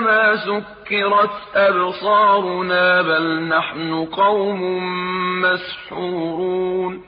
إنما سكرت أبصارنا بل نحن قوم مسحورون.